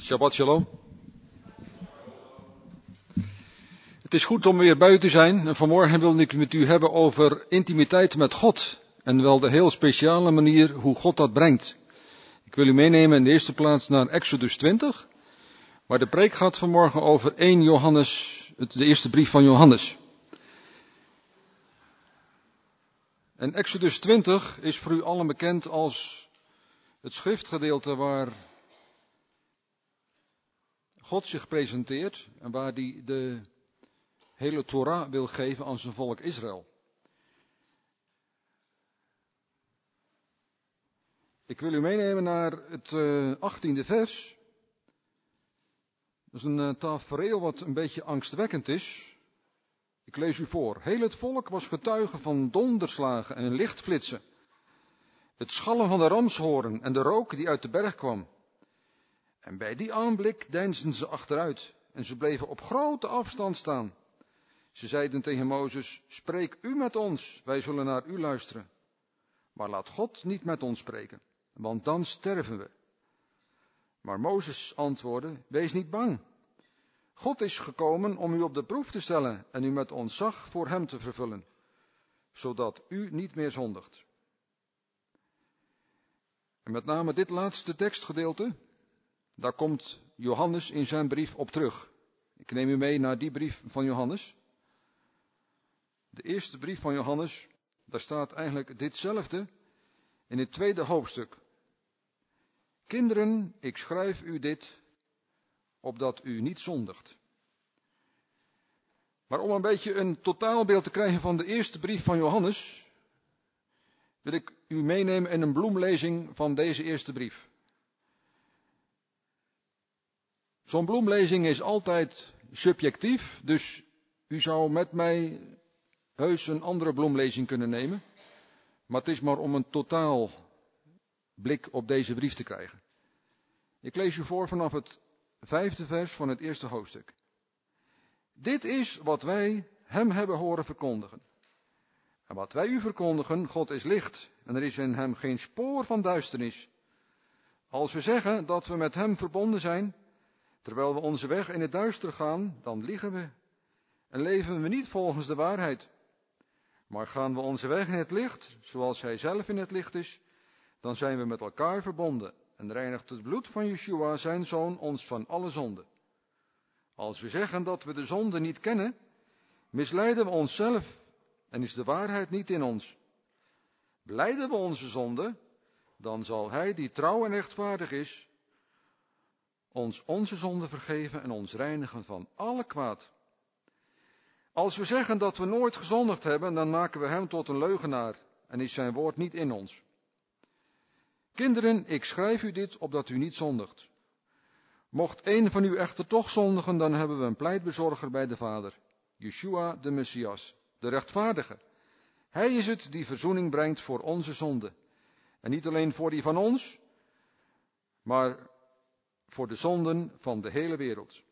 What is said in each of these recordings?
Shabbat shalom. Het is goed om weer buiten te zijn. En vanmorgen wil ik met u hebben over intimiteit met God. En wel de heel speciale manier hoe God dat brengt. Ik wil u meenemen in de eerste plaats naar Exodus 20. Maar de preek gaat vanmorgen over 1 Johannes, de eerste brief van Johannes. En Exodus 20 is voor u allen bekend als het schriftgedeelte waar God zich presenteert en waar hij de hele Torah wil geven aan zijn volk Israël. Ik wil u meenemen naar het uh, 18e vers. Dat is een uh, tafereel wat een beetje angstwekkend is. Ik lees u voor. Heel het volk was getuige van donderslagen en lichtflitsen. Het schallen van de ramshoorn en de rook die uit de berg kwam. En bij die aanblik deinsden ze achteruit en ze bleven op grote afstand staan. Ze zeiden tegen Mozes, spreek u met ons, wij zullen naar u luisteren. Maar laat God niet met ons spreken, want dan sterven we. Maar Mozes antwoordde, wees niet bang. God is gekomen om u op de proef te stellen en u met ontzag voor hem te vervullen, zodat u niet meer zondigt. En met name dit laatste tekstgedeelte, daar komt Johannes in zijn brief op terug. Ik neem u mee naar die brief van Johannes. De eerste brief van Johannes, daar staat eigenlijk ditzelfde in het tweede hoofdstuk. Kinderen, ik schrijf u dit, opdat u niet zondigt. Maar om een beetje een totaalbeeld te krijgen van de eerste brief van Johannes, wil ik u meenemen in een bloemlezing van deze eerste brief. Zo'n bloemlezing is altijd subjectief, dus u zou met mij heus een andere bloemlezing kunnen nemen. Maar het is maar om een totaal blik op deze brief te krijgen. Ik lees u voor vanaf het vijfde vers van het eerste hoofdstuk. Dit is wat wij hem hebben horen verkondigen. En wat wij u verkondigen, God is licht en er is in hem geen spoor van duisternis. Als we zeggen dat we met hem verbonden zijn, terwijl we onze weg in het duister gaan, dan liegen we en leven we niet volgens de waarheid. Maar gaan we onze weg in het licht, zoals hij zelf in het licht is, dan zijn we met elkaar verbonden en reinigt het bloed van Yeshua, zijn zoon, ons van alle zonde. Als we zeggen dat we de zonde niet kennen, misleiden we onszelf en is de waarheid niet in ons. Blijden we onze zonde, dan zal Hij die trouw en rechtvaardig is, ons onze zonde vergeven en ons reinigen van alle kwaad. Als we zeggen dat we nooit gezondigd hebben, dan maken we Hem tot een leugenaar en is Zijn woord niet in ons. Kinderen, ik schrijf u dit opdat u niet zondigt. Mocht een van u echter toch zondigen, dan hebben we een pleitbezorger bij de Vader, Yeshua de Messias, de rechtvaardige. Hij is het die verzoening brengt voor onze zonde. En niet alleen voor die van ons, maar voor de zonden van de hele wereld.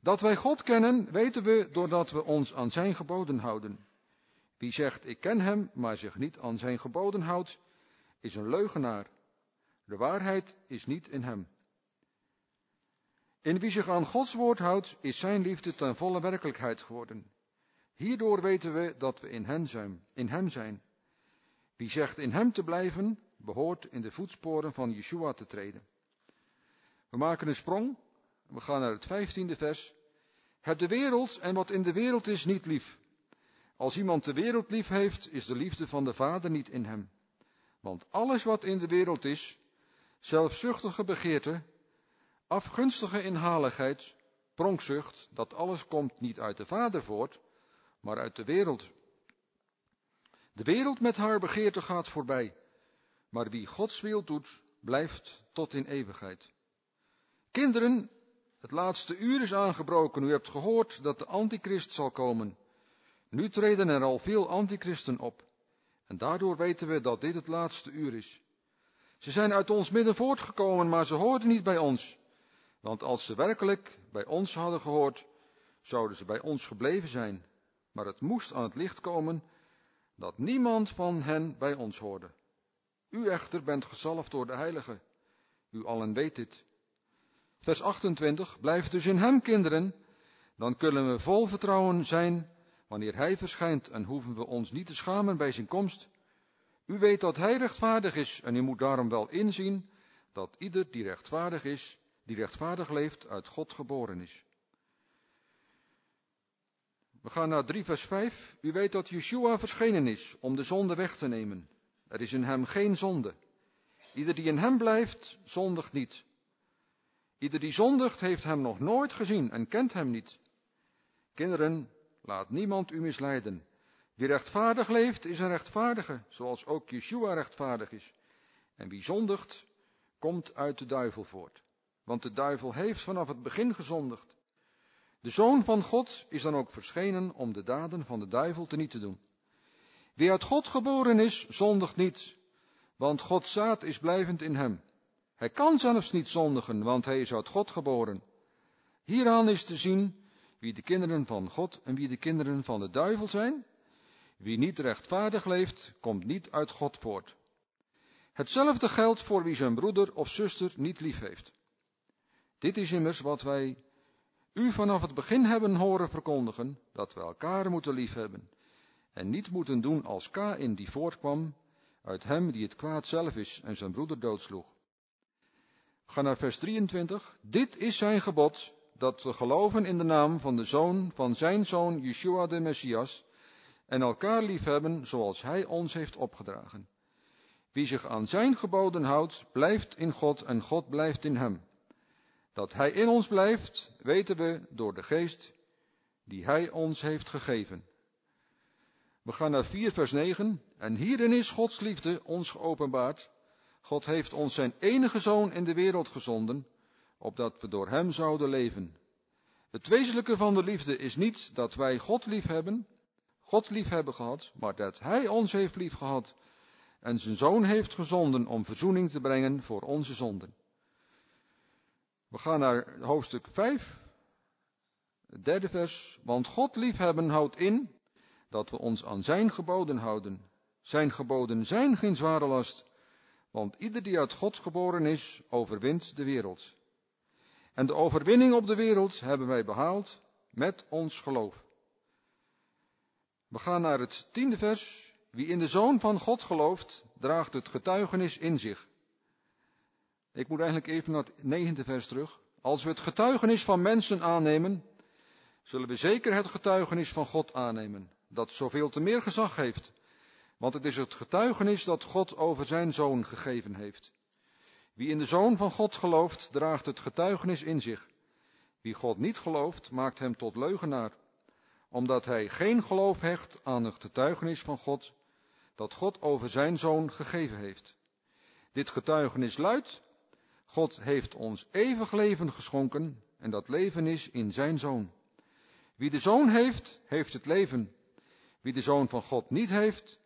Dat wij God kennen, weten we doordat we ons aan zijn geboden houden. Wie zegt ik ken hem, maar zich niet aan zijn geboden houdt, is een leugenaar. De waarheid is niet in hem. In wie zich aan Gods woord houdt, is zijn liefde ten volle werkelijkheid geworden. Hierdoor weten we dat we in hem zijn. In hem zijn. Wie zegt in hem te blijven, behoort in de voetsporen van Yeshua te treden. We maken een sprong. We gaan naar het vijftiende vers. Heb de wereld en wat in de wereld is niet lief. Als iemand de wereld lief heeft, is de liefde van de Vader niet in hem. Want alles wat in de wereld is, zelfzuchtige begeerte, afgunstige inhaligheid, pronkzucht, dat alles komt niet uit de Vader voort, maar uit de wereld. De wereld met haar begeerte gaat voorbij, maar wie Gods wil doet, blijft tot in eeuwigheid. Kinderen, het laatste uur is aangebroken. U hebt gehoord dat de antichrist zal komen. Nu treden er al veel antichristen op. En daardoor weten we dat dit het laatste uur is. Ze zijn uit ons midden voortgekomen, maar ze hoorden niet bij ons. Want als ze werkelijk bij ons hadden gehoord, zouden ze bij ons gebleven zijn. Maar het moest aan het licht komen dat niemand van hen bij ons hoorde. U echter bent gezalfd door de Heilige. U allen weet dit. Vers 28. Blijf dus in hem, kinderen. Dan kunnen we vol vertrouwen zijn wanneer hij verschijnt en hoeven we ons niet te schamen bij zijn komst. U weet dat hij rechtvaardig is en u moet daarom wel inzien dat ieder die rechtvaardig is, die rechtvaardig leeft, uit God geboren is. We gaan naar 3 vers 5. U weet dat Yeshua verschenen is om de zonde weg te nemen. Er is in hem geen zonde. Ieder die in hem blijft, zondigt niet. Ieder die zondigt, heeft hem nog nooit gezien en kent hem niet. Kinderen, laat niemand u misleiden. Wie rechtvaardig leeft, is een rechtvaardige, zoals ook Yeshua rechtvaardig is. En wie zondigt, komt uit de duivel voort. Want de duivel heeft vanaf het begin gezondigd. De Zoon van God is dan ook verschenen om de daden van de duivel te niet te doen. Wie uit God geboren is, zondigt niet, want Gods zaad is blijvend in hem. Hij kan zelfs niet zondigen, want hij is uit God geboren. Hieraan is te zien wie de kinderen van God en wie de kinderen van de duivel zijn. Wie niet rechtvaardig leeft, komt niet uit God voort. Hetzelfde geldt voor wie zijn broeder of zuster niet lief heeft. Dit is immers wat wij u vanaf het begin hebben horen verkondigen, dat we elkaar moeten liefhebben en niet moeten doen als Kain die voortkwam uit hem die het kwaad zelf is en zijn broeder doodsloeg. Ga naar vers 23. Dit is zijn gebod, dat we geloven in de naam van de zoon van zijn zoon Yeshua de Messias en elkaar liefhebben zoals hij ons heeft opgedragen. Wie zich aan zijn geboden houdt, blijft in God en God blijft in hem. Dat hij in ons blijft, weten we door de geest die hij ons heeft gegeven. We gaan naar 4 vers 9. En hierin is Gods liefde ons geopenbaard. God heeft ons zijn enige zoon in de wereld gezonden, opdat we door hem zouden leven. Het wezenlijke van de liefde is niet dat wij God lief hebben, God lief hebben gehad, maar dat hij ons heeft lief gehad en zijn zoon heeft gezonden om verzoening te brengen voor onze zonden. We gaan naar hoofdstuk 5, het derde vers. Want God liefhebben houdt in dat we ons aan zijn geboden houden. Zijn geboden zijn geen zware last, want ieder die uit God geboren is, overwint de wereld. En de overwinning op de wereld hebben wij behaald met ons geloof. We gaan naar het tiende vers. Wie in de Zoon van God gelooft, draagt het getuigenis in zich. Ik moet eigenlijk even naar het negende vers terug. Als we het getuigenis van mensen aannemen, zullen we zeker het getuigenis van God aannemen, dat zoveel te meer gezag heeft. Want het is het getuigenis dat God over zijn zoon gegeven heeft. Wie in de zoon van God gelooft, draagt het getuigenis in zich. Wie God niet gelooft, maakt hem tot leugenaar, omdat hij geen geloof hecht aan het getuigenis van God, dat God over zijn zoon gegeven heeft. Dit getuigenis luidt, God heeft ons eeuwig leven geschonken en dat leven is in zijn zoon. Wie de zoon heeft, heeft het leven. Wie de zoon van God niet heeft,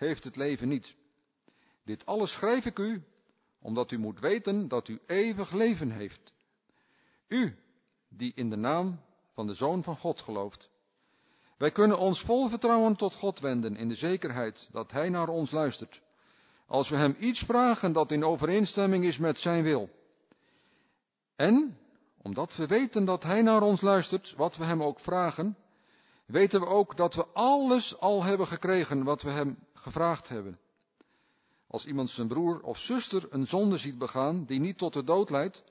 heeft het leven niet. Dit alles schrijf ik u, omdat u moet weten dat u eeuwig leven heeft. U, die in de naam van de Zoon van God gelooft. Wij kunnen ons vol vertrouwen tot God wenden in de zekerheid dat Hij naar ons luistert. Als we Hem iets vragen dat in overeenstemming is met Zijn wil. En, omdat we weten dat Hij naar ons luistert, wat we Hem ook vragen, weten we ook dat we alles al hebben gekregen wat we Hem gevraagd hebben. Als iemand zijn broer of zuster een zonde ziet begaan die niet tot de dood leidt,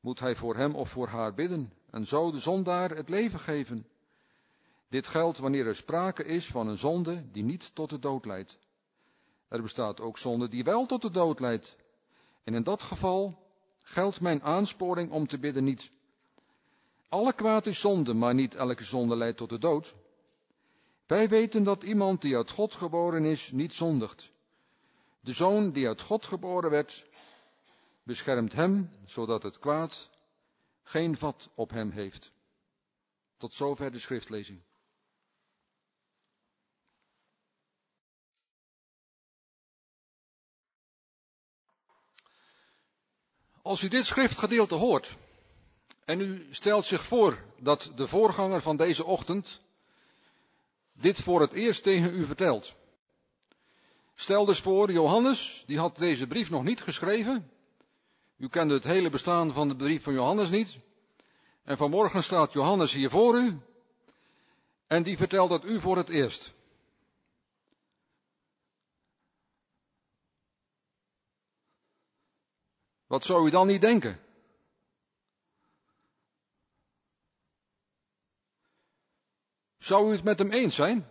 moet hij voor hem of voor haar bidden en zo de zondaar het leven geven. Dit geldt wanneer er sprake is van een zonde die niet tot de dood leidt. Er bestaat ook zonde die wel tot de dood leidt. En in dat geval geldt mijn aansporing om te bidden niet. Alle kwaad is zonde, maar niet elke zonde leidt tot de dood. Wij weten dat iemand die uit God geboren is, niet zondigt. De zoon die uit God geboren werd, beschermt hem, zodat het kwaad geen vat op hem heeft. Tot zover de schriftlezing. Als u dit schriftgedeelte hoort en u stelt zich voor dat de voorganger van deze ochtend dit voor het eerst tegen u vertelt. Stel dus voor, Johannes, die had deze brief nog niet geschreven. U kende het hele bestaan van de brief van Johannes niet. En vanmorgen staat Johannes hier voor u. En die vertelt dat u voor het eerst. Wat zou u dan niet denken? Zou u het met hem eens zijn?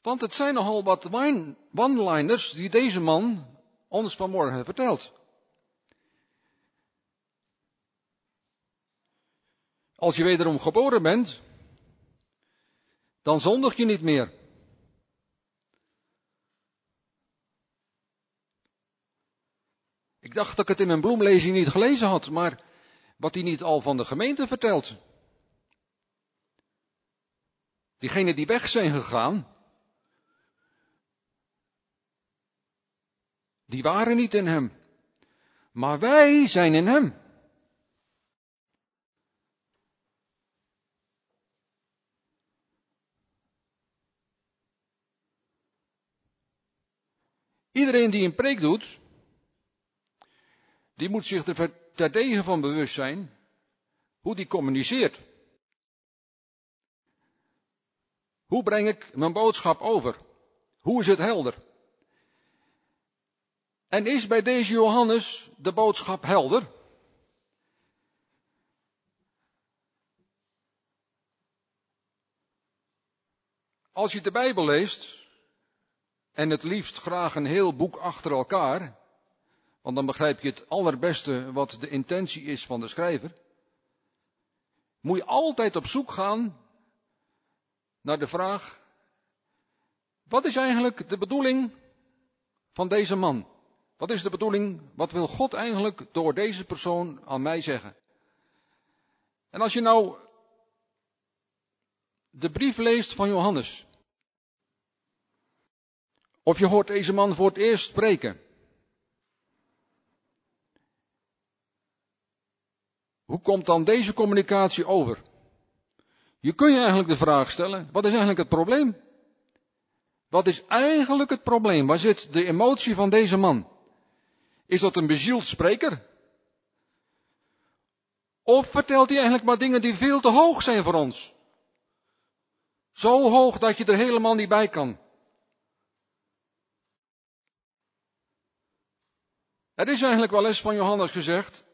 Want het zijn nogal wat one-liners die deze man ons vanmorgen vertelt. Als je wederom geboren bent, dan zondig je niet meer. Ik dacht dat ik het in mijn bloemlezing niet gelezen had, maar wat hij niet al van de gemeente vertelt. Diegenen die weg zijn gegaan, die waren niet in hem. Maar wij zijn in hem. Iedereen die een preek doet, die moet zich er terdege van bewust zijn hoe die communiceert. Hoe breng ik mijn boodschap over? Hoe is het helder? En is bij deze Johannes de boodschap helder? Als je de Bijbel leest, en het liefst graag een heel boek achter elkaar, want dan begrijp je het allerbeste wat de intentie is van de schrijver. Moet je altijd op zoek gaan naar de vraag, wat is eigenlijk de bedoeling van deze man? Wat is de bedoeling, wat wil God eigenlijk door deze persoon aan mij zeggen? En als je nou de brief leest van Johannes, of je hoort deze man voor het eerst spreken, Hoe komt dan deze communicatie over? Je kunt je eigenlijk de vraag stellen, wat is eigenlijk het probleem? Wat is eigenlijk het probleem? Waar zit de emotie van deze man? Is dat een bezield spreker? Of vertelt hij eigenlijk maar dingen die veel te hoog zijn voor ons? Zo hoog dat je er helemaal niet bij kan. Er is eigenlijk wel eens van Johannes gezegd,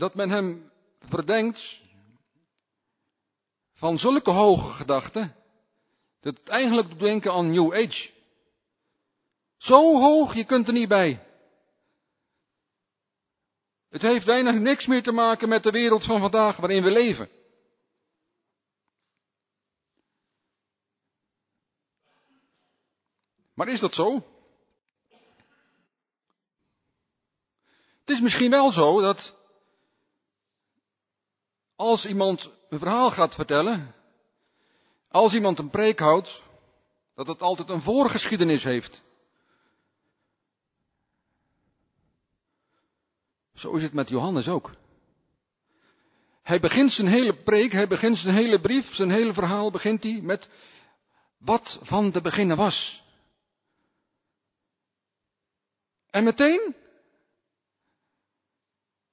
dat men hem verdenkt van zulke hoge gedachten, dat het eigenlijk doet denken aan New Age. Zo hoog, je kunt er niet bij. Het heeft weinig niks meer te maken met de wereld van vandaag waarin we leven. Maar is dat zo? Het is misschien wel zo dat als iemand een verhaal gaat vertellen, als iemand een preek houdt, dat het altijd een voorgeschiedenis heeft. Zo is het met Johannes ook. Hij begint zijn hele preek, hij begint zijn hele brief, zijn hele verhaal begint hij met wat van de beginnen was. En meteen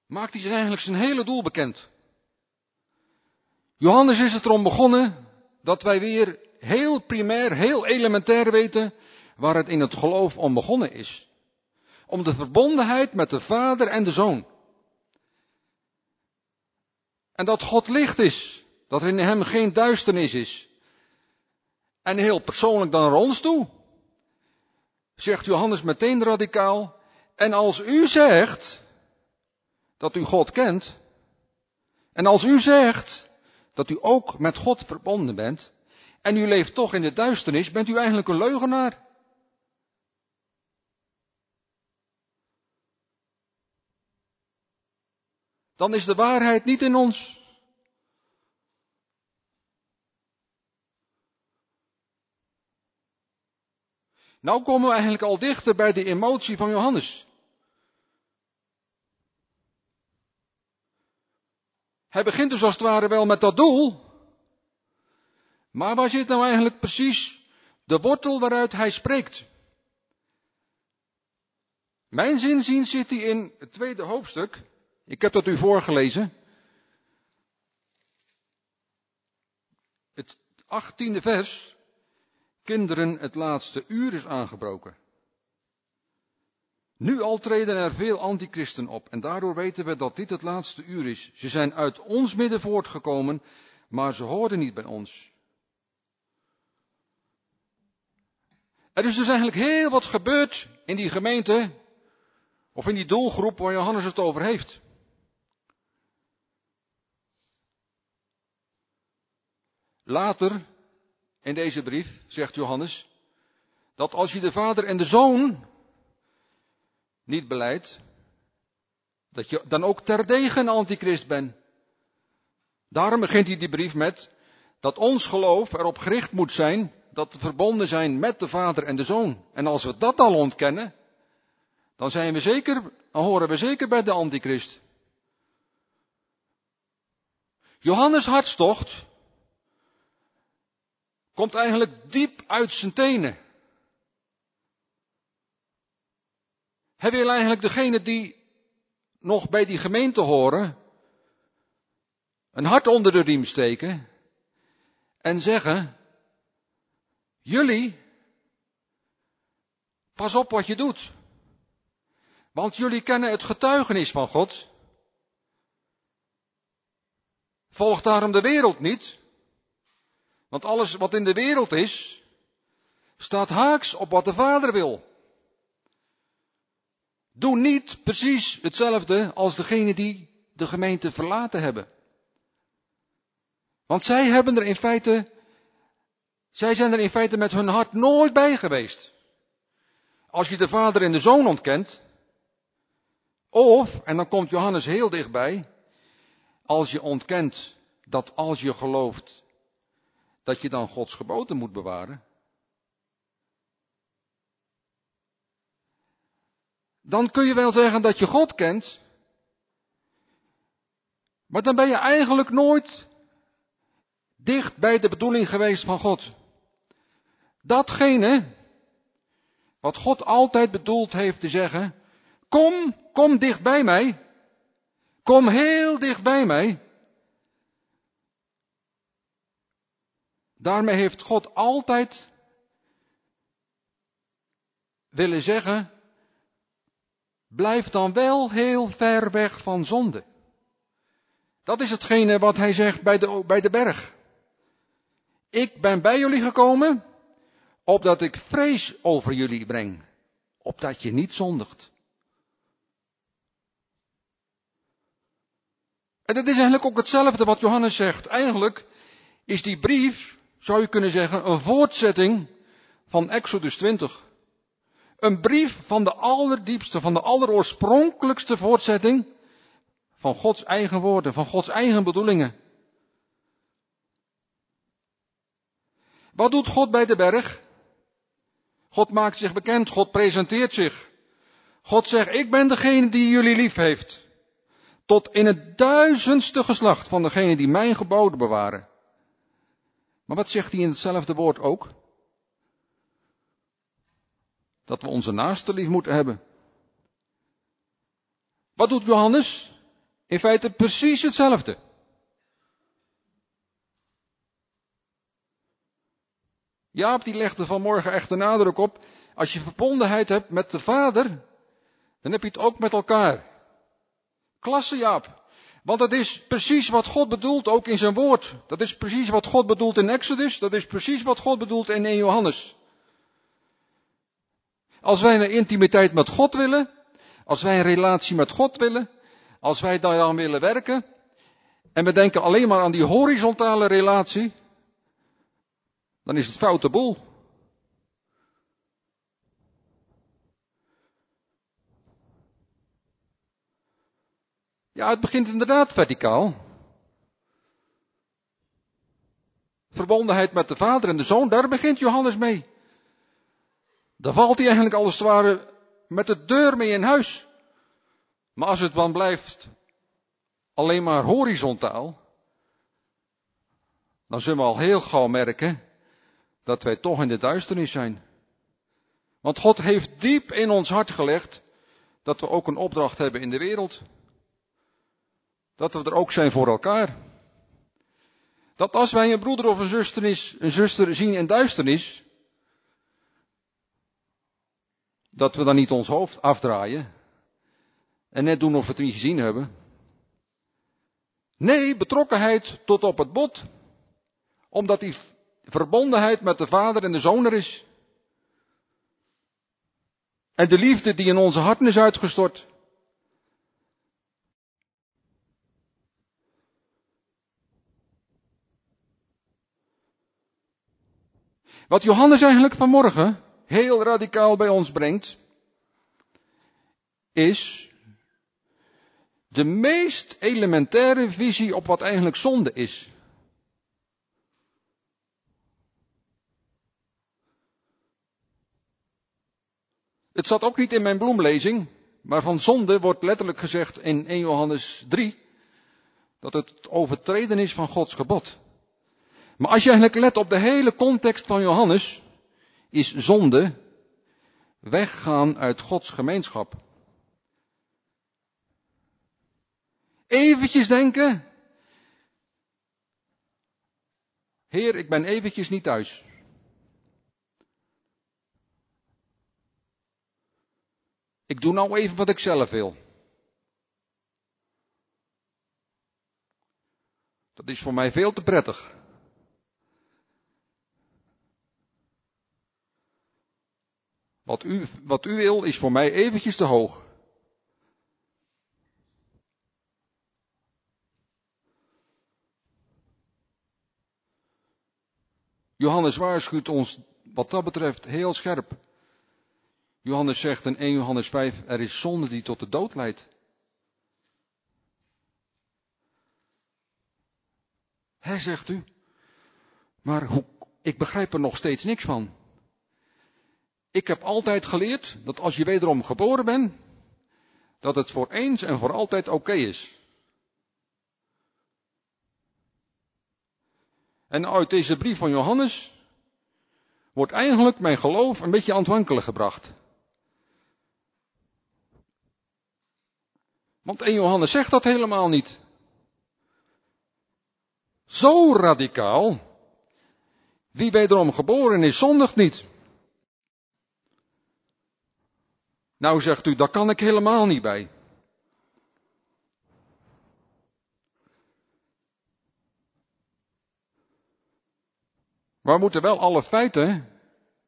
maakt hij zijn eigenlijk zijn hele doel bekend. Johannes is het erom begonnen dat wij weer heel primair, heel elementair weten waar het in het geloof om begonnen is. Om de verbondenheid met de Vader en de Zoon. En dat God licht is, dat er in hem geen duisternis is. En heel persoonlijk dan naar ons toe, zegt Johannes meteen radicaal, en als u zegt dat u God kent, en als u zegt dat u ook met God verbonden bent en u leeft toch in de duisternis, bent u eigenlijk een leugenaar. Dan is de waarheid niet in ons. Nou komen we eigenlijk al dichter bij de emotie van Johannes. Hij begint dus als het ware wel met dat doel. Maar waar zit nou eigenlijk precies de wortel waaruit hij spreekt? Mijn zinzien zit hij in het tweede hoofdstuk. Ik heb dat u voorgelezen. Het achttiende vers. Kinderen, het laatste uur is aangebroken. Nu al treden er veel antichristen op en daardoor weten we dat dit het laatste uur is. Ze zijn uit ons midden voortgekomen, maar ze horen niet bij ons. Er is dus eigenlijk heel wat gebeurd in die gemeente, of in die doelgroep waar Johannes het over heeft. Later in deze brief zegt Johannes dat als je de Vader en de Zoon niet beleidt, dat je dan ook terdege antichrist bent. Daarom begint hij die brief met dat ons geloof erop gericht moet zijn dat we verbonden zijn met de Vader en de Zoon. En als we dat al ontkennen, dan zijn we zeker, dan horen we zeker bij de antichrist. Johannes hartstocht komt eigenlijk diep uit zijn tenen. Hij wil eigenlijk degene die nog bij die gemeente horen, een hart onder de riem steken en zeggen, jullie, pas op wat je doet. Want jullie kennen het getuigenis van God. Volg daarom de wereld niet. Want alles wat in de wereld is, staat haaks op wat de Vader wil. Doe niet precies hetzelfde als degene die de gemeente verlaten hebben. Want zij hebben er in feite, zij zijn er in feite met hun hart nooit bij geweest. Als je de vader en de zoon ontkent, of, en dan komt Johannes heel dichtbij, als je ontkent dat als je gelooft, dat je dan Gods geboden moet bewaren, dan kun je wel zeggen dat je God kent, maar dan ben je eigenlijk nooit dicht bij de bedoeling geweest van God. Datgene wat God altijd bedoeld heeft te zeggen, kom, kom dicht bij mij, kom heel dicht bij mij. Daarmee heeft God altijd willen zeggen, blijf dan wel heel ver weg van zonde. Dat is hetgene wat hij zegt bij de, bij de berg. Ik ben bij jullie gekomen, opdat ik vrees over jullie breng, opdat je niet zondigt. En dat is eigenlijk ook hetzelfde wat Johannes zegt. Eigenlijk is die brief, zou je kunnen zeggen, een voortzetting van Exodus 20. Een brief van de allerdiepste, van de alleroorspronkelijkste voortzetting van Gods eigen woorden, van Gods eigen bedoelingen. Wat doet God bij de berg? God maakt zich bekend, God presenteert zich. God zegt, ik ben degene die jullie lief heeft. Tot in het duizendste geslacht van degene die mijn geboden bewaren. Maar wat zegt hij in hetzelfde woord ook? Dat we onze naaste lief moeten hebben. Wat doet Johannes? In feite precies hetzelfde. Jaap die legde vanmorgen echt de nadruk op, als je verbondenheid hebt met de Vader, dan heb je het ook met elkaar. Klasse Jaap. Want dat is precies wat God bedoelt ook in zijn woord. Dat is precies wat God bedoelt in Exodus. Dat is precies wat God bedoelt in 1 Johannes. Als wij een intimiteit met God willen, als wij een relatie met God willen, als wij daaraan willen werken, en we denken alleen maar aan die horizontale relatie, dan is het foute boel. Ja, het begint inderdaad verticaal. Verbondenheid met de Vader en de Zoon, daar begint Johannes mee. Dan valt hij eigenlijk als het ware met de deur mee in huis. Maar als het dan blijft alleen maar horizontaal, dan zullen we al heel gauw merken dat wij toch in de duisternis zijn. Want God heeft diep in ons hart gelegd dat we ook een opdracht hebben in de wereld. Dat we er ook zijn voor elkaar. Dat als wij een broeder of een zuster, een zuster zien in duisternis, dat we dan niet ons hoofd afdraaien en net doen of we het niet gezien hebben. Nee, betrokkenheid tot op het bot, omdat die verbondenheid met de Vader en de Zoon er is. En de liefde die in onze harten is uitgestort. Wat Johannes eigenlijk vanmorgen heel radicaal bij ons brengt, is de meest elementaire visie op wat eigenlijk zonde is. Het zat ook niet in mijn bloemlezing, maar van zonde wordt letterlijk gezegd in 1 Johannes 3 dat het overtreden is van Gods gebod. Maar als je eigenlijk let op de hele context van Johannes, is zonde weggaan uit Gods gemeenschap. Eventjes denken. Heer, ik ben eventjes niet thuis. Ik doe nou even wat ik zelf wil. Dat is voor mij veel te prettig. Wat u, wat u wil is voor mij eventjes te hoog. Johannes waarschuwt ons wat dat betreft heel scherp. Johannes zegt in 1 Johannes 5, er is zonde die tot de dood leidt. Hij zegt u, maar hoe, ik begrijp er nog steeds niks van. Ik heb altijd geleerd dat als je wederom geboren bent, dat het voor eens en voor altijd oké is. En uit deze brief van Johannes wordt eigenlijk mijn geloof een beetje aan het wankelen gebracht. Want 1 Johannes zegt dat helemaal niet. Zo radicaal. Wie wederom geboren is, zondigt niet. Nou zegt u, daar kan ik helemaal niet bij. Maar we moeten wel alle feiten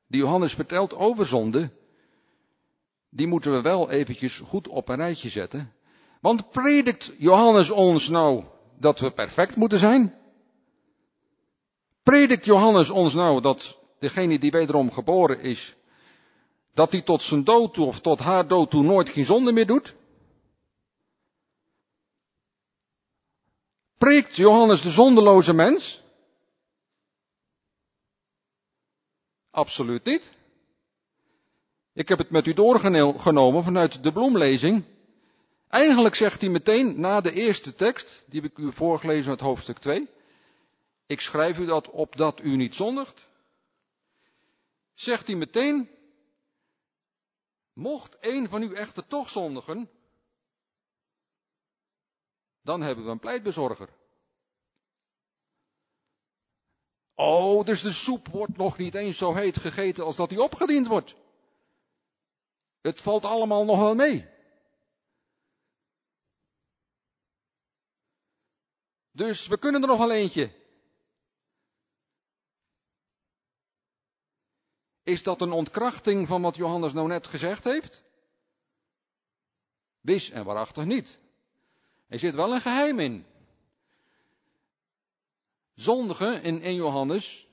die Johannes vertelt over zonde, die moeten we wel eventjes goed op een rijtje zetten. Want predikt Johannes ons nou dat we perfect moeten zijn? Predikt Johannes ons nou dat degene die wederom geboren is, dat hij tot zijn dood toe of tot haar dood toe nooit geen zonde meer doet? Preekt Johannes de zondeloze mens? Absoluut niet. Ik heb het met u doorgenomen vanuit de bloemlezing. Eigenlijk zegt hij meteen na de eerste tekst, die heb ik u voorgelezen uit hoofdstuk 2. Ik schrijf u dat opdat u niet zondigt. Zegt hij meteen, mocht een van u echter toch zondigen, dan hebben we een pleitbezorger. Oh, dus de soep wordt nog niet eens zo heet gegeten als dat die opgediend wordt. Het valt allemaal nog wel mee. Dus we kunnen er nog wel eentje. Is dat een ontkrachting van wat Johannes nou net gezegd heeft? Wis en waarachtig niet. Er zit wel een geheim in. Zondige in 1 Johannes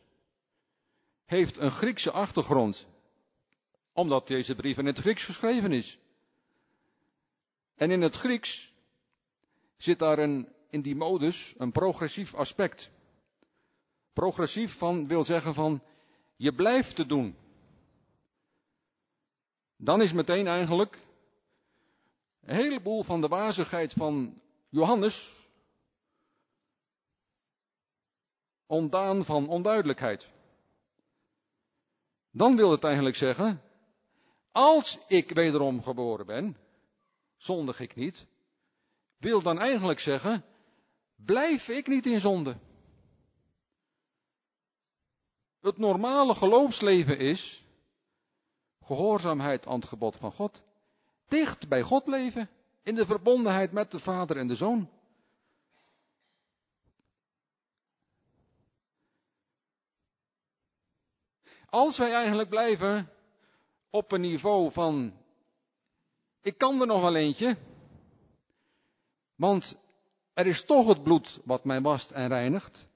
heeft een Griekse achtergrond, omdat deze brief in het Grieks geschreven is. En in het Grieks zit daar een, in die modus een progressief aspect. Progressief van wil zeggen van je blijft te doen. Dan is meteen eigenlijk een heleboel van de wazigheid van Johannes ontdaan van onduidelijkheid. Dan wil het eigenlijk zeggen, als ik wederom geboren ben, zondig ik niet, wil dan eigenlijk zeggen, blijf ik niet in zonde. Het normale geloofsleven is gehoorzaamheid aan het gebod van God. Dicht bij God leven, in de verbondenheid met de Vader en de Zoon. Als wij eigenlijk blijven op een niveau van, ik kan er nog wel eentje, want er is toch het bloed wat mij wast en reinigt,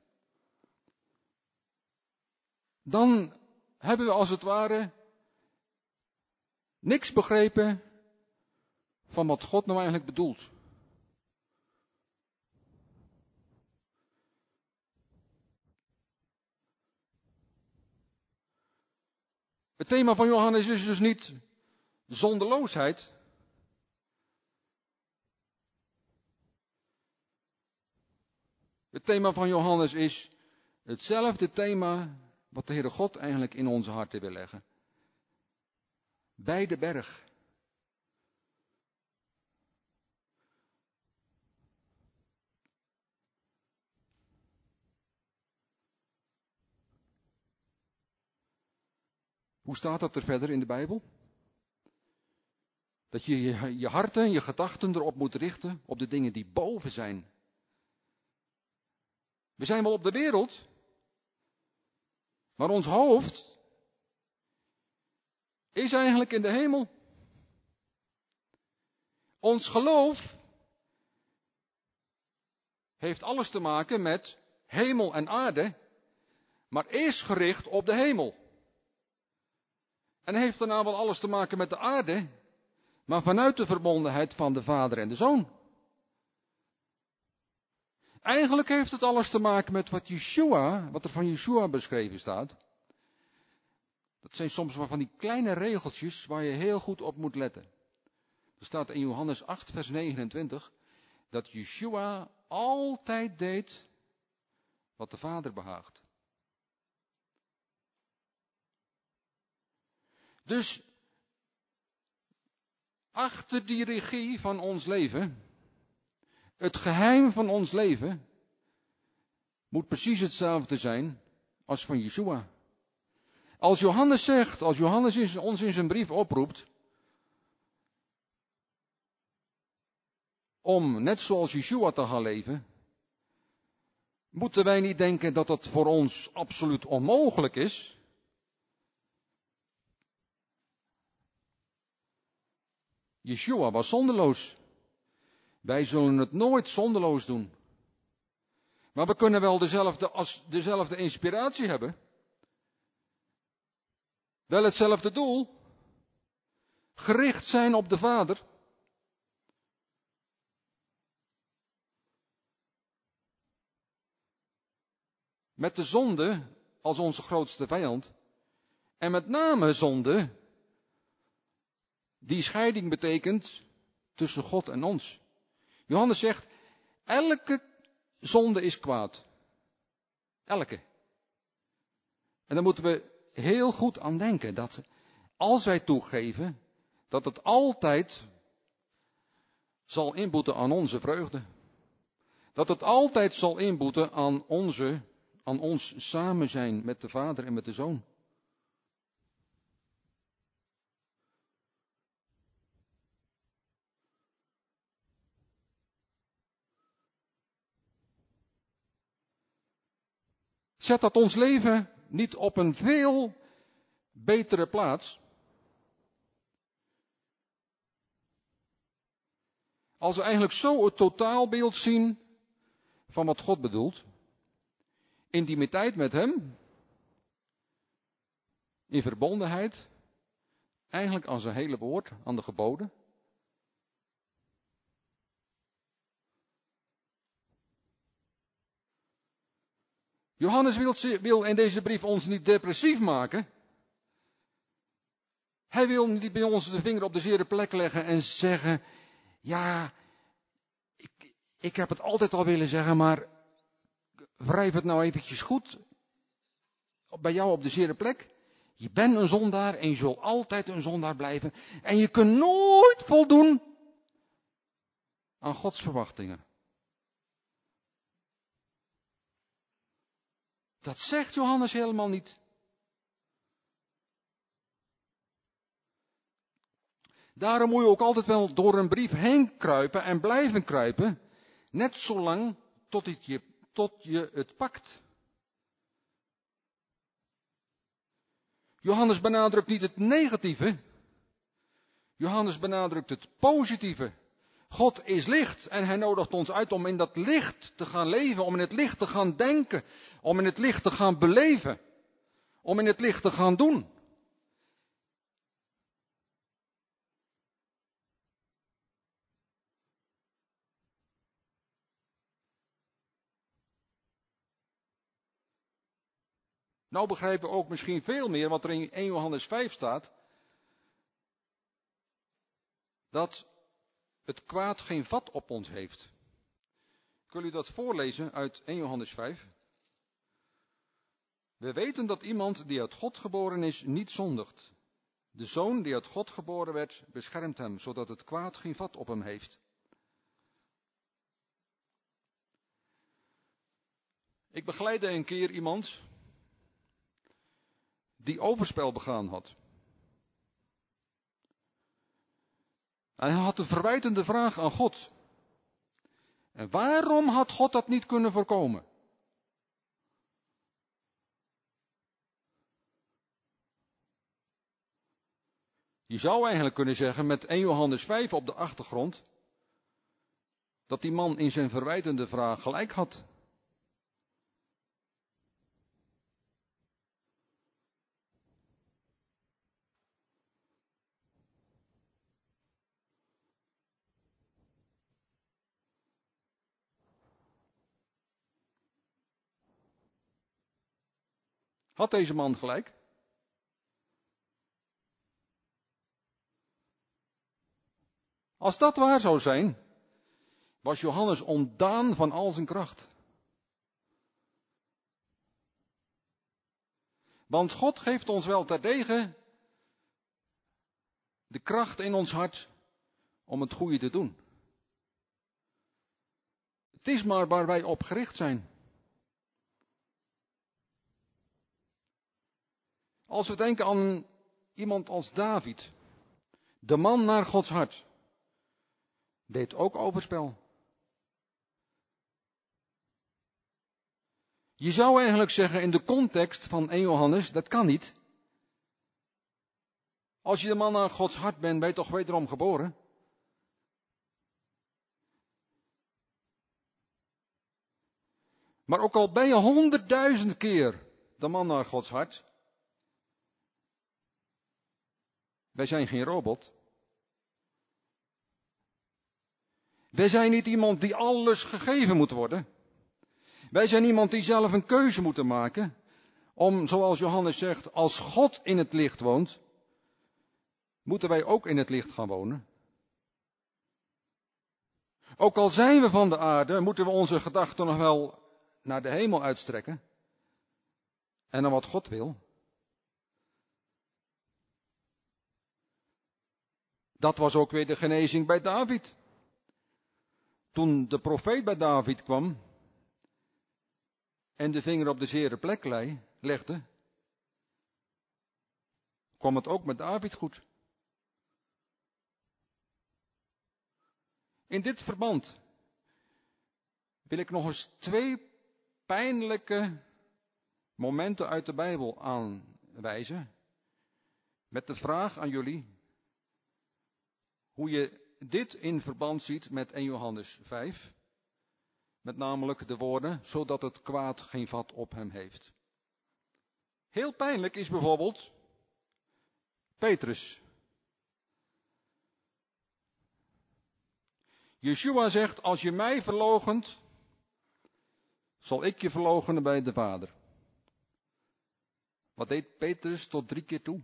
dan hebben we als het ware niks begrepen van wat God nou eigenlijk bedoelt. Het thema van Johannes is dus niet zonderloosheid. Het thema van Johannes is hetzelfde thema wat de Heere God eigenlijk in onze harten wil leggen. Bij de berg. Hoe staat dat er verder in de Bijbel? Dat je je, harten, je gedachten erop moet richten op de dingen die boven zijn. We zijn wel op de wereld, maar ons hoofd is eigenlijk in de hemel. Ons geloof heeft alles te maken met hemel en aarde, maar is gericht op de hemel. En heeft daarna wel alles te maken met de aarde, maar vanuit de verbondenheid van de Vader en de Zoon. Eigenlijk heeft het alles te maken met wat Yeshua, wat er van Yeshua beschreven staat. Dat zijn soms maar van die kleine regeltjes waar je heel goed op moet letten. Er staat in Johannes 8, vers 29 dat Yeshua altijd deed wat de Vader behaagt. Dus achter die regie van ons leven, het geheim van ons leven, moet precies hetzelfde zijn als van Yeshua. Als Johannes zegt, als Johannes ons in zijn brief oproept, om net zoals Yeshua te gaan leven, moeten wij niet denken dat dat voor ons absoluut onmogelijk is. Yeshua was zonderloos. Wij zullen het nooit zonderloos doen. Maar we kunnen wel dezelfde, dezelfde inspiratie hebben. Wel hetzelfde doel. Gericht zijn op de Vader. Met de zonde als onze grootste vijand. En met name zonde die scheiding betekent tussen God en ons. Johannes zegt, elke zonde is kwaad. Elke. En dan moeten we heel goed aan denken dat als wij toegeven, dat het altijd zal inboeten aan onze vreugde. Dat het altijd zal inboeten aan onze, aan ons samen zijn met de Vader en met de Zoon. Zet dat ons leven niet op een veel betere plaats? Als we eigenlijk zo het totaalbeeld zien van wat God bedoelt, intimiteit met Hem, in verbondenheid, eigenlijk als een hele woord aan de geboden, Johannes wil, in deze brief ons niet depressief maken. Hij wil niet bij ons de vinger op de zere plek leggen en zeggen, ja, ik, ik heb het altijd al willen zeggen, maar wrijf het nou eventjes goed bij jou op de zere plek. Je bent een zondaar en je zult altijd een zondaar blijven. En je kunt nooit voldoen aan Gods verwachtingen. Dat zegt Johannes helemaal niet. Daarom moet je ook altijd wel door een brief heen kruipen en blijven kruipen, net zolang tot, je, tot je het pakt. Johannes benadrukt niet het negatieve, Johannes benadrukt het positieve. God is licht en hij nodigt ons uit om in dat licht te gaan leven, om in het licht te gaan denken, om in het licht te gaan beleven, om in het licht te gaan doen. Nou begrijpen we ook misschien veel meer wat er in 1 Johannes 5 staat. Dat het kwaad geen vat op ons heeft. Ik wil u dat voorlezen uit 1 Johannes 5. We weten dat iemand die uit God geboren is niet zondigt. De zoon die uit God geboren werd, beschermt hem, zodat het kwaad geen vat op hem heeft. Ik begeleidde een keer iemand die overspel begaan had. Hij had een verwijtende vraag aan God. En waarom had God dat niet kunnen voorkomen? Je zou eigenlijk kunnen zeggen met 1 Johannes 5 op de achtergrond dat die man in zijn verwijtende vraag gelijk had. Had deze man gelijk? Als dat waar zou zijn, was Johannes ontdaan van al zijn kracht. Want God geeft ons wel terdege de kracht in ons hart om het goede te doen. Het is maar waar wij op gericht zijn. Als we denken aan iemand als David, de man naar Gods hart, deed ook overspel. Je zou eigenlijk zeggen in de context van 1 Johannes, dat kan niet. Als je de man naar Gods hart bent, ben je toch wederom geboren? Maar ook al ben je honderdduizend keer de man naar Gods hart, Wij zijn geen robot. Wij zijn niet iemand die alles gegeven moet worden. Wij zijn iemand die zelf een keuze moeten maken. Om, zoals Johannes zegt, als God in het licht woont, moeten wij ook in het licht gaan wonen. Ook al zijn we van de aarde, moeten we onze gedachten nog wel naar de hemel uitstrekken. En naar wat God wil. Dat was ook weer de genezing bij David. Toen de profeet bij David kwam en de vinger op de zere plek legde, kwam het ook met David goed. In dit verband wil ik nog eens twee pijnlijke momenten uit de Bijbel aanwijzen. Met de vraag aan jullie, hoe je dit in verband ziet met 1 Johannes 5. Met namelijk de woorden, zodat het kwaad geen vat op hem heeft. Heel pijnlijk is bijvoorbeeld Petrus. Yeshua zegt, als je mij verlogent, zal ik je verlogenen bij de Vader. Wat deed Petrus tot drie keer toe?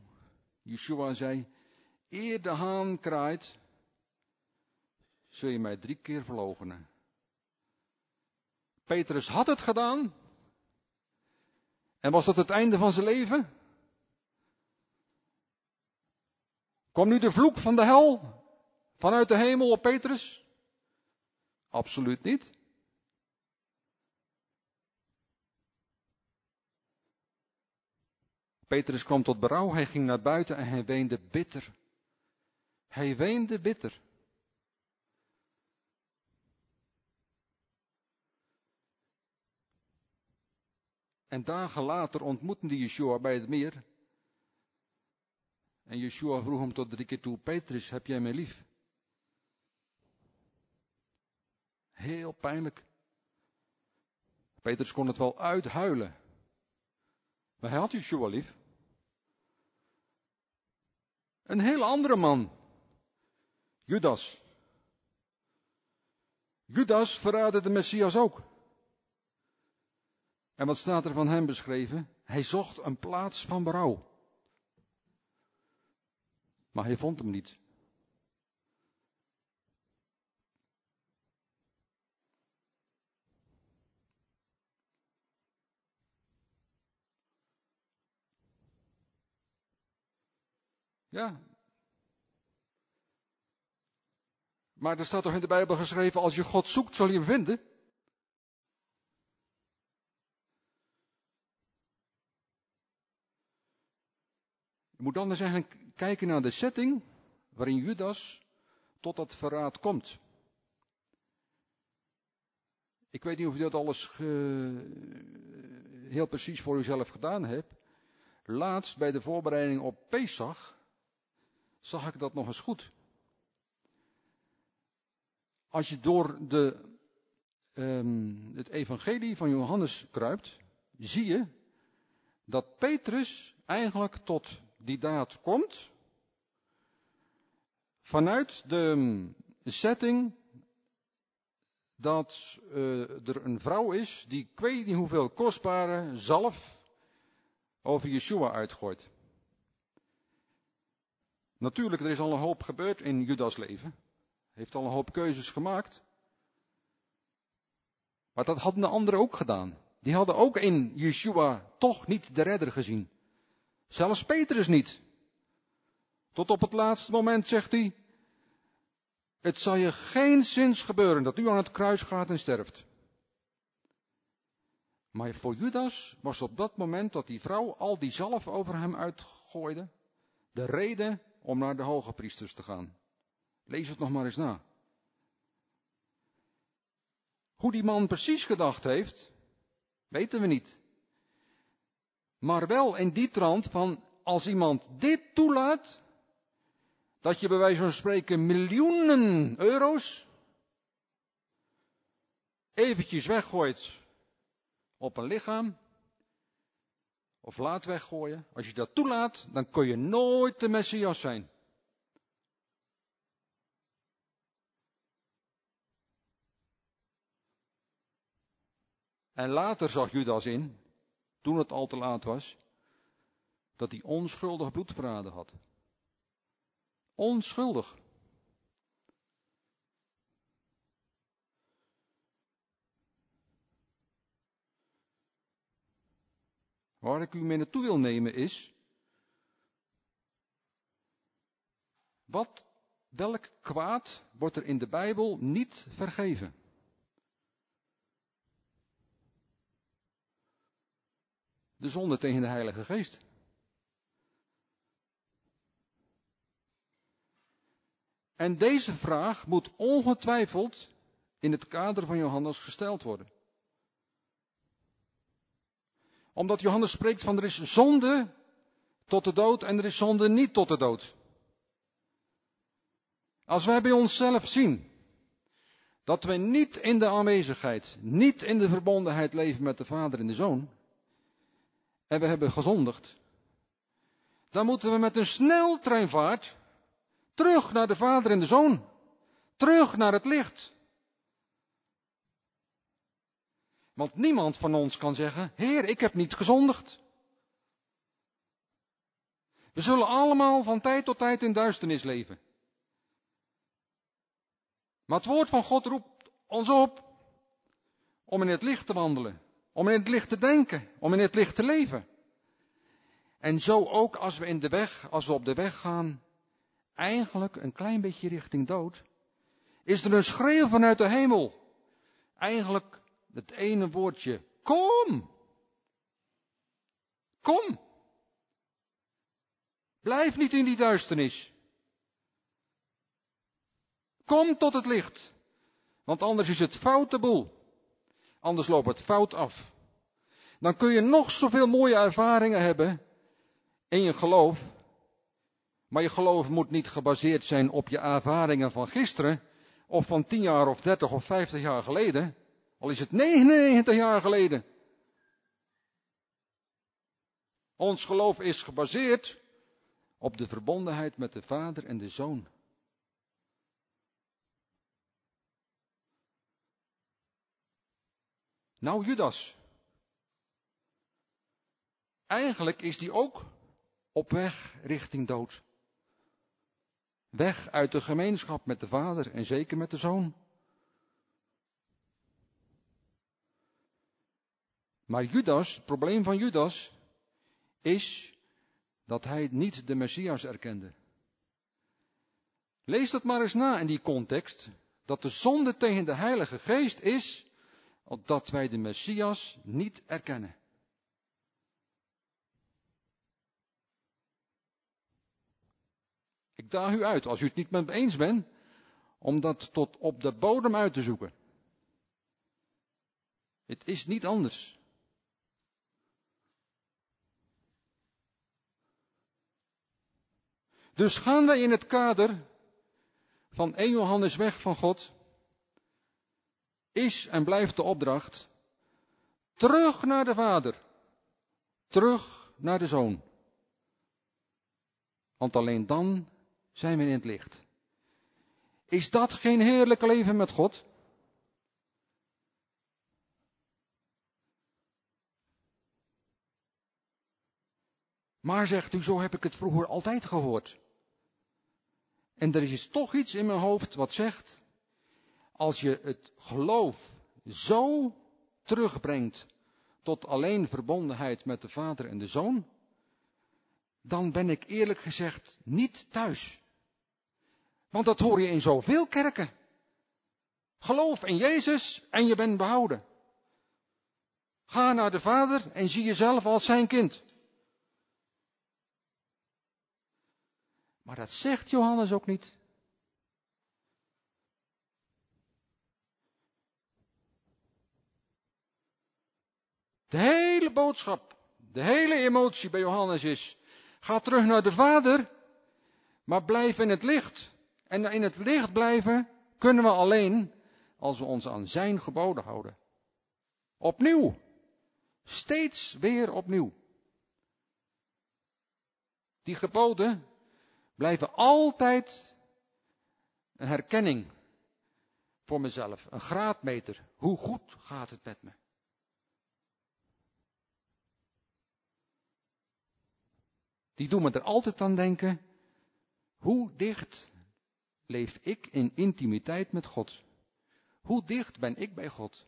Yeshua zei, eer de haan kraait, zul je mij drie keer verloochenen. Petrus had het gedaan, En was dat het einde van zijn leven? Kwam nu de vloek van de hel vanuit de hemel op Petrus? Absoluut niet. Petrus kwam tot berouw, hij ging naar buiten en hij weende bitter. Hij weende bitter. En dagen later ontmoeten die Yeshua bij het meer. En Yeshua vroeg hem tot drie keer toe, Petrus, heb jij mij lief? Heel pijnlijk. Petrus kon het wel uithuilen. Maar hij had Yeshua lief. Een hele andere man. Judas. Judas verraadde de Messias ook. En wat staat er van hem beschreven? Hij zocht een plaats van berouw. Maar hij vond hem niet. Ja. Maar er staat toch in de Bijbel geschreven, als je God zoekt, zal je hem vinden? Je moet dan eens eigenlijk kijken naar de setting waarin Judas tot dat verraad komt. Ik weet niet of u dat alles heel precies voor uzelf gedaan hebt. Laatst bij de voorbereiding op Pesach zag ik dat nog eens goed. Als je door de, um, het evangelie van Johannes kruipt, zie je dat Petrus eigenlijk tot die daad komt vanuit de setting dat uh, er een vrouw is die ik weet niet hoeveel kostbare zalf over Yeshua uitgooit. Natuurlijk, er is al een hoop gebeurd in Judas leven. Heeft al een hoop keuzes gemaakt. Maar dat hadden de anderen ook gedaan. Die hadden ook in Yeshua toch niet de redder gezien. Zelfs Petrus niet. Tot op het laatste moment zegt hij, het zal je geen zins gebeuren dat u aan het kruis gaat en sterft. Maar voor Judas was op dat moment dat die vrouw al die zalf over hem uitgooide, de reden om naar de hoge priesters te gaan. Lees het nog maar eens na. Hoe die man precies gedacht heeft, weten we niet. Maar wel in die trant van als iemand dit toelaat, dat je bij wijze van spreken miljoenen euro's eventjes weggooit op een lichaam, of laat weggooien. Als je dat toelaat, dan kun je nooit de Messias zijn. En later zag Judas in, toen het al te laat was, dat hij onschuldig bloed verraden had. Onschuldig. Waar ik u mee naartoe wil nemen is, wat, welk kwaad wordt er in de Bijbel niet vergeven? De zonde tegen de Heilige Geest. En deze vraag moet ongetwijfeld in het kader van Johannes gesteld worden omdat Johannes spreekt van er is zonde tot de dood en er is zonde niet tot de dood. Als wij bij onszelf zien dat we niet in de aanwezigheid, niet in de verbondenheid leven met de Vader en de Zoon, en we hebben gezondigd, dan moeten we met een sneltreinvaart terug naar de Vader en de Zoon, terug naar het licht. Want niemand van ons kan zeggen, Heer, ik heb niet gezondigd. We zullen allemaal van tijd tot tijd in duisternis leven. Maar het woord van God roept ons op om in het licht te wandelen, Om in het licht te denken, om in het licht te leven. En zo ook als we in de weg, als we op de weg gaan, eigenlijk een klein beetje richting dood, is er een schreeuw vanuit de hemel. Eigenlijk het ene woordje, kom! Kom! Blijf niet in die duisternis. Kom tot het licht. Want anders is het foute boel. Anders loopt het fout af. Dan kun je nog zoveel mooie ervaringen hebben in je geloof. Maar je geloof moet niet gebaseerd zijn op je ervaringen van gisteren. Of van 10 jaar of 30 of 50 jaar geleden. Al is het 99 jaar geleden. Ons geloof is gebaseerd op de verbondenheid met de Vader en de Zoon. Nou, Judas. Eigenlijk is die ook op weg richting dood. Weg uit de gemeenschap met de Vader en zeker met de Zoon. Maar Judas, het probleem van Judas, is dat hij niet de Messias erkende. Lees dat maar eens na in die context, dat de zonde tegen de Heilige Geest is dat wij de Messias niet erkennen. Ik daag u uit, als u het niet met me eens bent, om dat tot op de bodem uit te zoeken. Het is niet anders. Dus gaan wij in het kader van 1 Johannes weg van God, is en blijft de opdracht, terug naar de Vader, terug naar de Zoon. Want alleen dan zijn we in het licht. Is dat geen heerlijk leven met God? Maar zegt u, zo heb ik het vroeger altijd gehoord. En er is toch iets in mijn hoofd wat zegt, als je het geloof zo terugbrengt tot alleen verbondenheid met de Vader en de Zoon, dan ben ik eerlijk gezegd niet thuis. Want dat hoor je in zoveel kerken. Geloof in Jezus en je bent behouden. Ga naar de Vader en zie jezelf als zijn kind. Maar dat zegt Johannes ook niet. De hele boodschap, de hele emotie bij Johannes is, ga terug naar de Vader, maar blijf in het licht. En in het licht blijven kunnen we alleen als we ons aan zijn geboden houden. Opnieuw. Steeds weer opnieuw. Die geboden blijven altijd een herkenning voor mezelf, een graadmeter. Hoe goed gaat het met me? Die doen me er altijd aan denken. Hoe dicht leef ik in intimiteit met God? Hoe dicht ben ik bij God?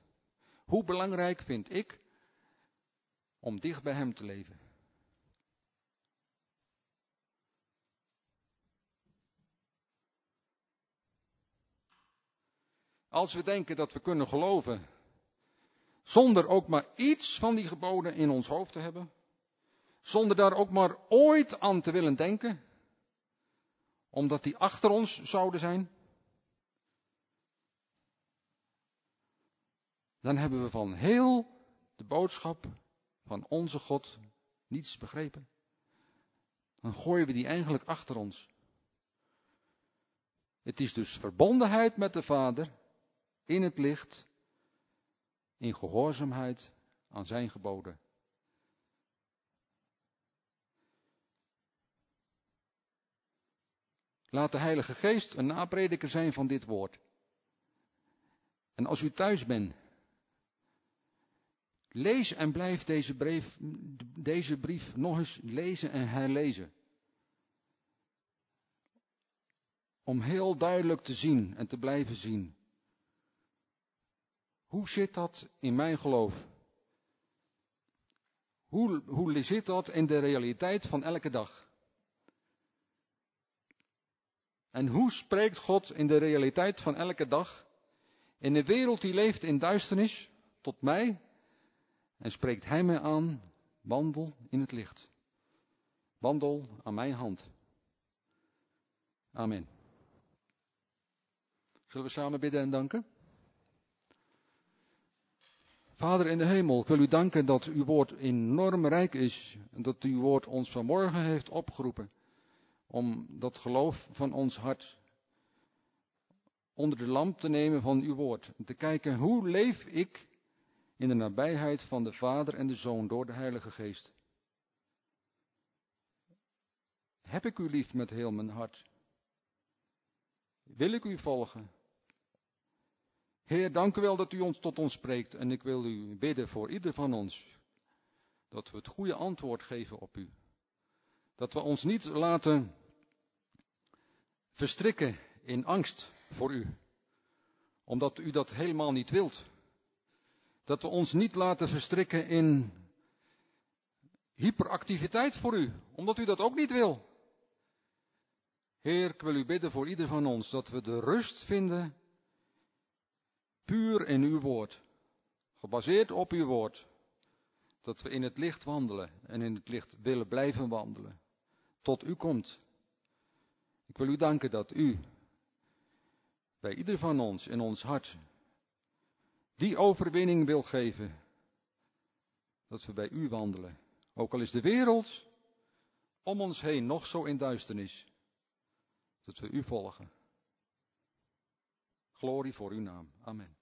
Hoe belangrijk vind ik om dicht bij Hem te leven? Als we denken dat we kunnen geloven zonder ook maar iets van die geboden in ons hoofd te hebben, zonder daar ook maar ooit aan te willen denken, omdat die achter ons zouden zijn, dan hebben we van heel de boodschap van onze God niets begrepen. Dan gooien we die eigenlijk achter ons. Het is dus verbondenheid met de Vader in het licht, in gehoorzaamheid aan zijn geboden. Laat de Heilige Geest een naprediker zijn van dit woord. En als u thuis bent, lees en blijf deze brief, deze brief nog eens lezen en herlezen. Om heel duidelijk te zien en te blijven zien. Hoe zit dat in mijn geloof? Hoe, hoe zit dat in de realiteit van elke dag? En hoe spreekt God in de realiteit van elke dag? In een wereld die leeft in duisternis, tot mij, en spreekt Hij mij aan, wandel in het licht. Wandel aan mijn hand. Amen. Zullen we samen bidden en danken? Vader in de hemel, ik wil u danken dat uw woord enorm rijk is en dat uw woord ons vanmorgen heeft opgeroepen om dat geloof van ons hart onder de lamp te nemen van uw woord. En te kijken hoe leef ik in de nabijheid van de Vader en de Zoon door de Heilige Geest. Heb ik u lief met heel mijn hart? Wil ik u volgen? Heer, dank u wel dat u ons tot ons spreekt en ik wil u bidden voor ieder van ons. Dat we het goede antwoord geven op u. Dat we ons niet laten verstrikken in angst voor u. Omdat u dat helemaal niet wilt. Dat we ons niet laten verstrikken in hyperactiviteit voor u. Omdat u dat ook niet wil. Heer, ik wil u bidden voor ieder van ons dat we de rust vinden puur in uw woord, gebaseerd op uw woord, dat we in het licht wandelen en in het licht willen blijven wandelen, tot u komt. Ik wil u danken dat u bij ieder van ons in ons hart die overwinning wil geven, dat we bij u wandelen, ook al is de wereld om ons heen nog zo in duisternis, dat we u volgen. Glorie voor uw naam. Amen.